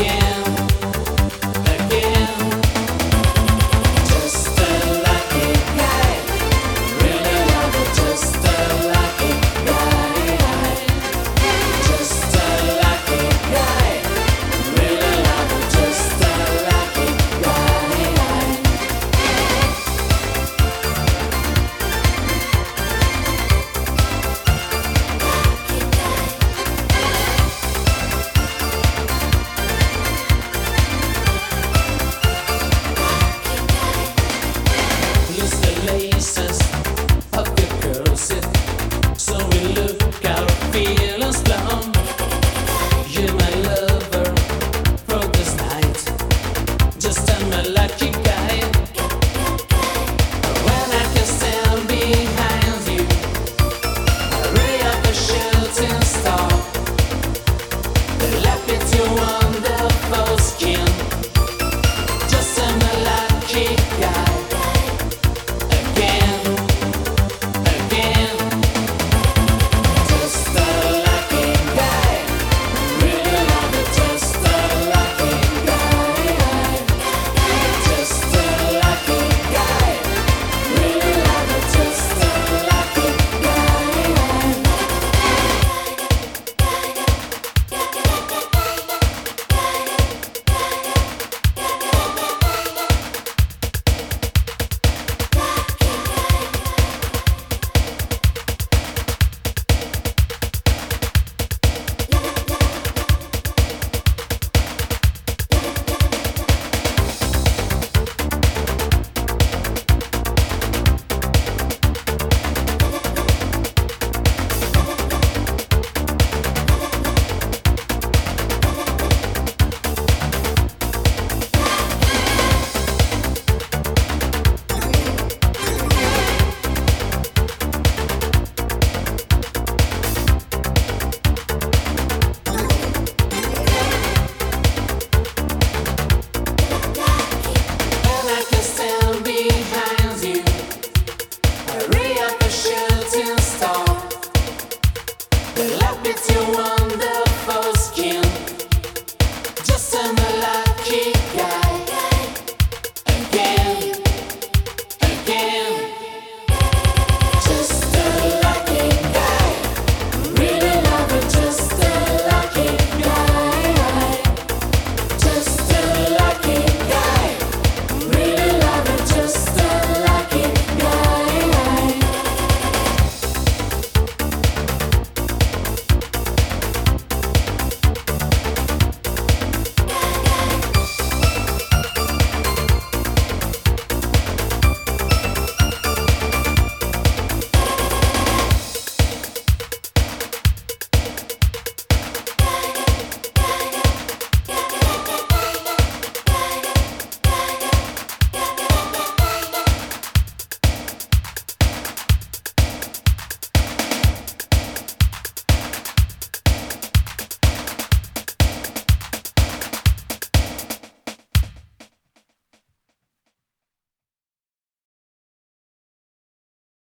again. one.